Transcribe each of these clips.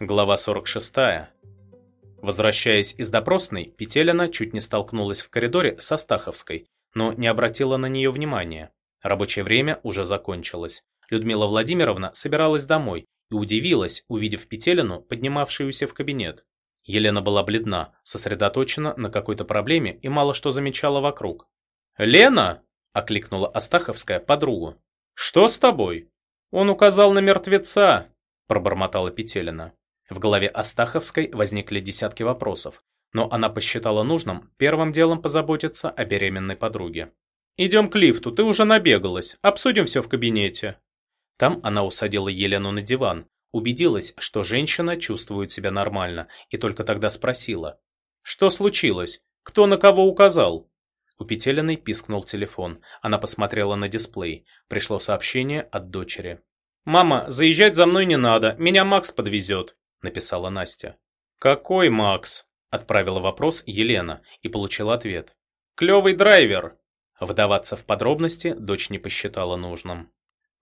Глава 46. Возвращаясь из допросной, Петелина чуть не столкнулась в коридоре со Стаховской, но не обратила на нее внимания. Рабочее время уже закончилось. Людмила Владимировна собиралась домой и удивилась, увидев Петелину, поднимавшуюся в кабинет. Елена была бледна, сосредоточена на какой-то проблеме и мало что замечала вокруг. «Лена!» – окликнула Астаховская подругу. «Что с тобой?» «Он указал на мертвеца», – пробормотала Петелина. В голове Астаховской возникли десятки вопросов, но она посчитала нужным первым делом позаботиться о беременной подруге. «Идем к лифту, ты уже набегалась, обсудим все в кабинете». Там она усадила Елену на диван, убедилась, что женщина чувствует себя нормально, и только тогда спросила. «Что случилось? Кто на кого указал?» У Петелиной пискнул телефон. Она посмотрела на дисплей. Пришло сообщение от дочери. «Мама, заезжать за мной не надо, меня Макс подвезет», — написала Настя. «Какой Макс?» — отправила вопрос Елена и получила ответ. «Клевый драйвер!» Вдаваться в подробности дочь не посчитала нужным.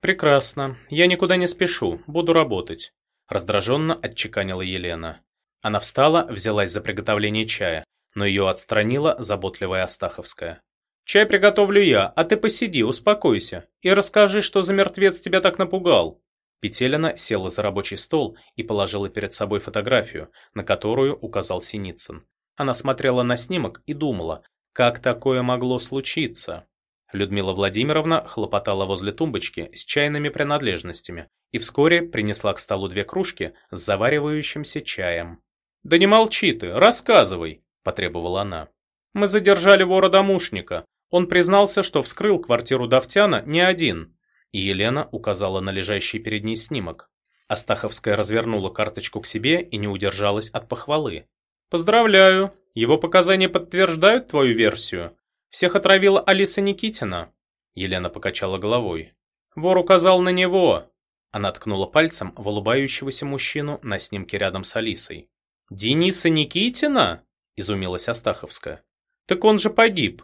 «Прекрасно. Я никуда не спешу, буду работать», — раздраженно отчеканила Елена. Она встала, взялась за приготовление чая, но ее отстранила заботливая Астаховская. «Чай приготовлю я, а ты посиди, успокойся и расскажи, что за мертвец тебя так напугал». Петелина села за рабочий стол и положила перед собой фотографию, на которую указал Синицын. Она смотрела на снимок и думала, как такое могло случиться. Людмила Владимировна хлопотала возле тумбочки с чайными принадлежностями и вскоре принесла к столу две кружки с заваривающимся чаем. «Да не молчи ты, рассказывай!» – потребовала она. «Мы задержали вора-домушника. Он признался, что вскрыл квартиру Давтяна не один». И Елена указала на лежащий перед ней снимок. Астаховская развернула карточку к себе и не удержалась от похвалы. «Поздравляю! Его показания подтверждают твою версию. Всех отравила Алиса Никитина?» Елена покачала головой. «Вор указал на него!» Она ткнула пальцем в улыбающегося мужчину на снимке рядом с Алисой. «Дениса Никитина?» – изумилась Астаховская. «Так он же погиб!»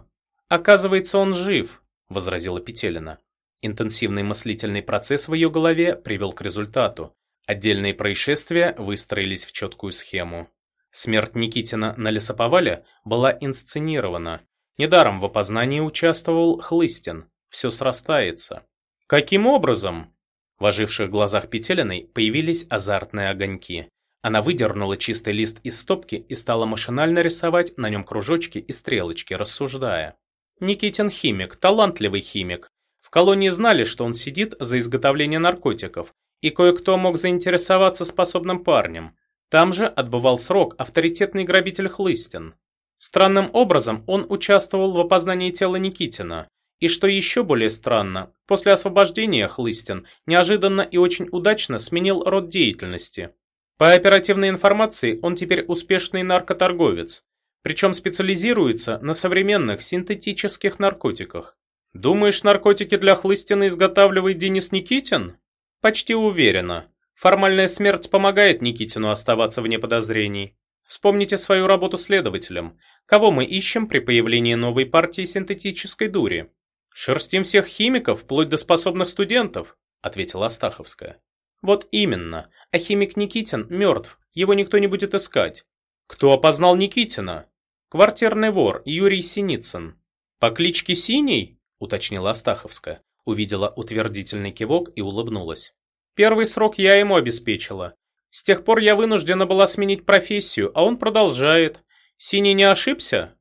«Оказывается, он жив!» – возразила Петелина. Интенсивный мыслительный процесс в ее голове привел к результату. Отдельные происшествия выстроились в четкую схему. Смерть Никитина на лесоповале была инсценирована. Недаром в опознании участвовал Хлыстин. Все срастается. Каким образом? В оживших глазах Петелиной появились азартные огоньки. Она выдернула чистый лист из стопки и стала машинально рисовать на нем кружочки и стрелочки, рассуждая. Никитин химик, талантливый химик. Колонии знали, что он сидит за изготовление наркотиков, и кое-кто мог заинтересоваться способным парнем. Там же отбывал срок авторитетный грабитель Хлыстин. Странным образом он участвовал в опознании тела Никитина. И что еще более странно, после освобождения Хлыстин неожиданно и очень удачно сменил род деятельности. По оперативной информации он теперь успешный наркоторговец, причем специализируется на современных синтетических наркотиках. Думаешь, наркотики для Хлыстина изготавливает Денис Никитин? Почти уверена. Формальная смерть помогает Никитину оставаться вне подозрений. Вспомните свою работу следователем. Кого мы ищем при появлении новой партии синтетической дури? Шерстим всех химиков, вплоть до способных студентов, ответила Астаховская. Вот именно. А химик Никитин мертв, его никто не будет искать. Кто опознал Никитина? Квартирный вор Юрий Синицын. По кличке Синий? Уточнила Астаховская, увидела утвердительный кивок и улыбнулась. Первый срок я ему обеспечила. С тех пор я вынуждена была сменить профессию, а он продолжает. Синий не ошибся?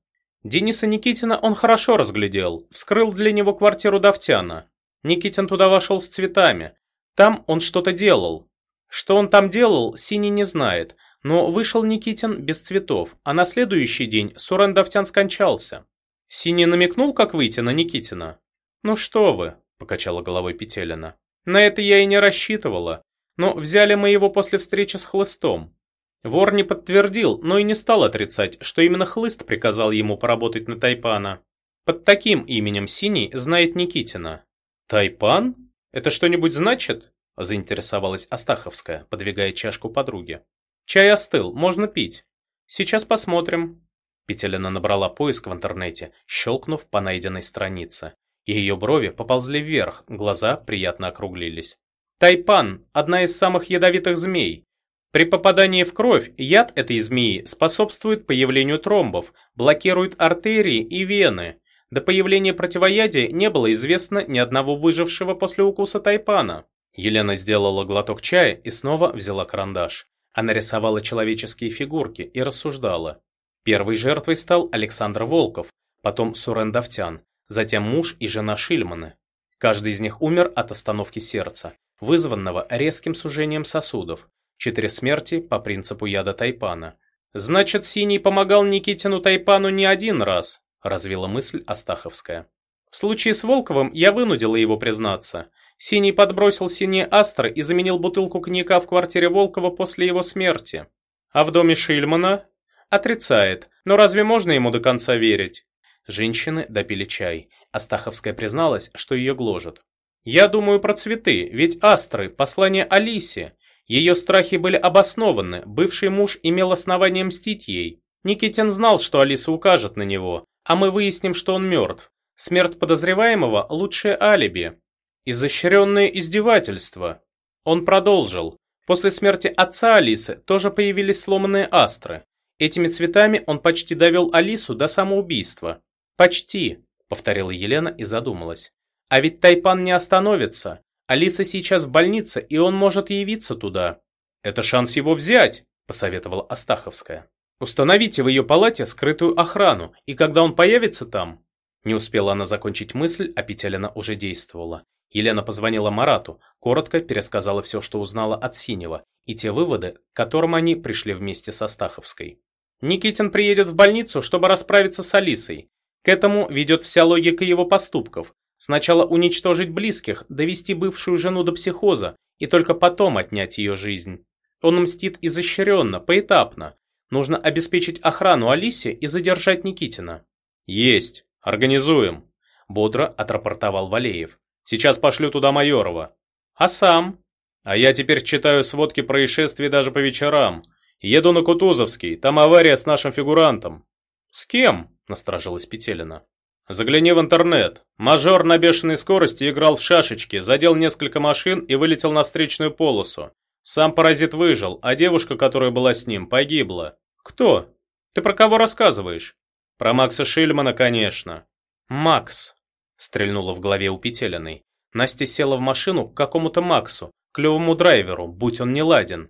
Дениса Никитина он хорошо разглядел, вскрыл для него квартиру Давтяна. Никитин туда вошел с цветами. Там он что-то делал. Что он там делал, Синий не знает, но вышел Никитин без цветов, а на следующий день Сурен Давтян скончался. Синий намекнул, как выйти на Никитина. «Ну что вы», — покачала головой Петелина. «На это я и не рассчитывала. Но взяли мы его после встречи с Хлыстом. Вор не подтвердил, но и не стал отрицать, что именно Хлыст приказал ему поработать на Тайпана. Под таким именем Синий знает Никитина. «Тайпан? Это что-нибудь значит?» – заинтересовалась Астаховская, подвигая чашку подруге. «Чай остыл, можно пить. Сейчас посмотрим». Петелина набрала поиск в интернете, щелкнув по найденной странице. И ее брови поползли вверх, глаза приятно округлились. Тайпан – одна из самых ядовитых змей. При попадании в кровь яд этой змеи способствует появлению тромбов, блокирует артерии и вены. До появления противоядия не было известно ни одного выжившего после укуса тайпана. Елена сделала глоток чая и снова взяла карандаш. Она рисовала человеческие фигурки и рассуждала. Первой жертвой стал Александр Волков, потом Сурен Давтян, затем муж и жена Шильманы. Каждый из них умер от остановки сердца, вызванного резким сужением сосудов. Четыре смерти по принципу яда Тайпана. Значит, Синий помогал Никитину Тайпану не один раз, развила мысль Астаховская. В случае с Волковым я вынудила его признаться. Синий подбросил синие астры и заменил бутылку коньяка в квартире Волкова после его смерти. А в доме Шильмана? Отрицает. Но разве можно ему до конца верить? Женщины допили чай. Астаховская призналась, что ее гложет. «Я думаю про цветы, ведь астры – послание Алисе. Ее страхи были обоснованы, бывший муж имел основание мстить ей. Никитин знал, что Алиса укажет на него, а мы выясним, что он мертв. Смерть подозреваемого – лучшее алиби. Изощренное издевательство. Он продолжил. После смерти отца Алисы тоже появились сломанные астры. Этими цветами он почти довел Алису до самоубийства. «Почти», — повторила Елена и задумалась. «А ведь Тайпан не остановится. Алиса сейчас в больнице, и он может явиться туда». «Это шанс его взять», — посоветовала Астаховская. «Установите в ее палате скрытую охрану, и когда он появится там...» Не успела она закончить мысль, а Петелина уже действовала. Елена позвонила Марату, коротко пересказала все, что узнала от Синего, и те выводы, к которым они пришли вместе со Стаховской. Никитин приедет в больницу, чтобы расправиться с Алисой. К этому ведет вся логика его поступков. Сначала уничтожить близких, довести бывшую жену до психоза, и только потом отнять ее жизнь. Он мстит изощренно, поэтапно. Нужно обеспечить охрану Алисе и задержать Никитина. «Есть! Организуем!» – бодро отрапортовал Валеев. «Сейчас пошлю туда Майорова». «А сам?» «А я теперь читаю сводки происшествий даже по вечерам. Еду на Кутузовский, там авария с нашим фигурантом». «С кем?» насторожилась Петелина. Загляни в интернет. Мажор на бешеной скорости играл в шашечки, задел несколько машин и вылетел на встречную полосу. Сам паразит выжил, а девушка, которая была с ним, погибла. Кто? Ты про кого рассказываешь? Про Макса Шильмана, конечно. Макс, стрельнула в голове у Петелиной. Настя села в машину к какому-то Максу, клевому драйверу, будь он не ладен.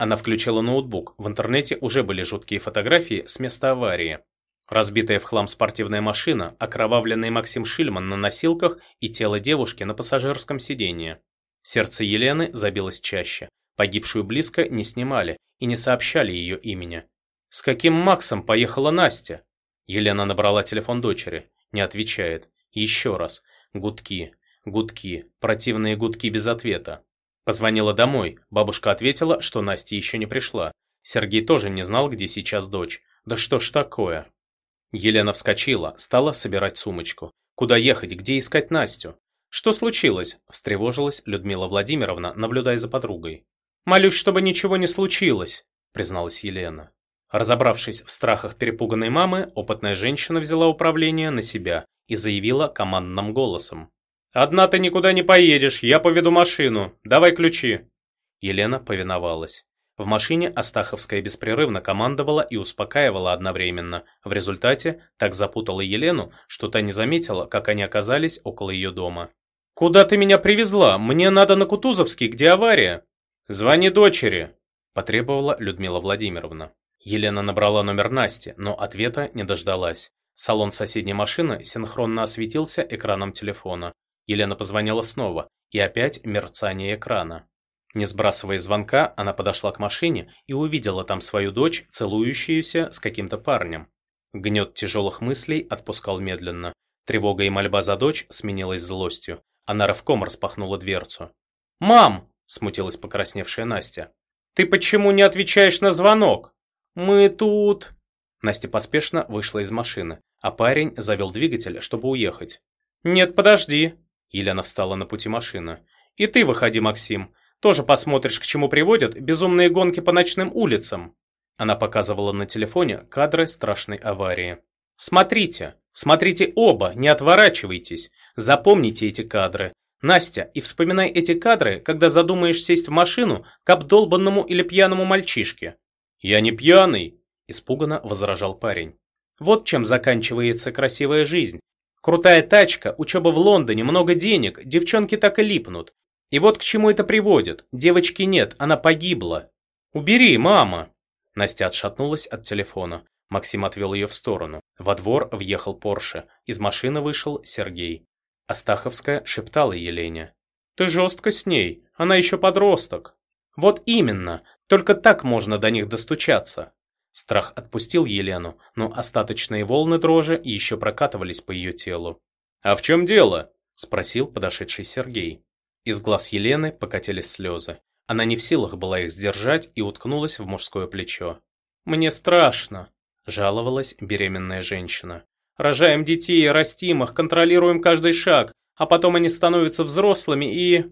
Она включила ноутбук. В интернете уже были жуткие фотографии с места аварии. Разбитая в хлам спортивная машина, окровавленный Максим Шильман на носилках и тело девушки на пассажирском сиденье. Сердце Елены забилось чаще. Погибшую близко не снимали и не сообщали ее имени. С каким Максом поехала Настя? Елена набрала телефон дочери. Не отвечает. Еще раз. Гудки. Гудки. Противные гудки без ответа. Позвонила домой. Бабушка ответила, что Настя еще не пришла. Сергей тоже не знал, где сейчас дочь. Да что ж такое? Елена вскочила, стала собирать сумочку. Куда ехать, где искать Настю? Что случилось? Встревожилась Людмила Владимировна, наблюдая за подругой. Молюсь, чтобы ничего не случилось, призналась Елена. Разобравшись в страхах перепуганной мамы, опытная женщина взяла управление на себя и заявила командным голосом. «Одна ты никуда не поедешь, я поведу машину. Давай ключи». Елена повиновалась. В машине Астаховская беспрерывно командовала и успокаивала одновременно. В результате так запутала Елену, что та не заметила, как они оказались около ее дома. «Куда ты меня привезла? Мне надо на Кутузовский, где авария?» «Звони дочери», – потребовала Людмила Владимировна. Елена набрала номер Насти, но ответа не дождалась. Салон соседней машины синхронно осветился экраном телефона. Елена позвонила снова, и опять мерцание экрана. Не сбрасывая звонка, она подошла к машине и увидела там свою дочь, целующуюся с каким-то парнем. Гнет тяжелых мыслей отпускал медленно. Тревога и мольба за дочь сменилась злостью. Она рывком распахнула дверцу. «Мам!» – смутилась покрасневшая Настя. «Ты почему не отвечаешь на звонок? Мы тут...» Настя поспешно вышла из машины, а парень завел двигатель, чтобы уехать. «Нет, подожди!» Елена встала на пути машины. «И ты выходи, Максим. Тоже посмотришь, к чему приводят безумные гонки по ночным улицам. Она показывала на телефоне кадры страшной аварии. Смотрите, смотрите оба, не отворачивайтесь. Запомните эти кадры. Настя, и вспоминай эти кадры, когда задумаешь сесть в машину к обдолбанному или пьяному мальчишке. Я не пьяный, испуганно возражал парень. Вот чем заканчивается красивая жизнь. Крутая тачка, учеба в Лондоне, много денег, девчонки так и липнут. И вот к чему это приводит. Девочки нет, она погибла. Убери, мама. Настя отшатнулась от телефона. Максим отвел ее в сторону. Во двор въехал Порше. Из машины вышел Сергей. Астаховская шептала Елене. «Ты жестко с ней, она еще подросток». «Вот именно, только так можно до них достучаться». Страх отпустил Елену, но остаточные волны дрожи еще прокатывались по ее телу. «А в чем дело?» – спросил подошедший Сергей. Из глаз Елены покатились слезы. Она не в силах была их сдержать и уткнулась в мужское плечо. «Мне страшно», – жаловалась беременная женщина. «Рожаем детей, растим их, контролируем каждый шаг, а потом они становятся взрослыми и...»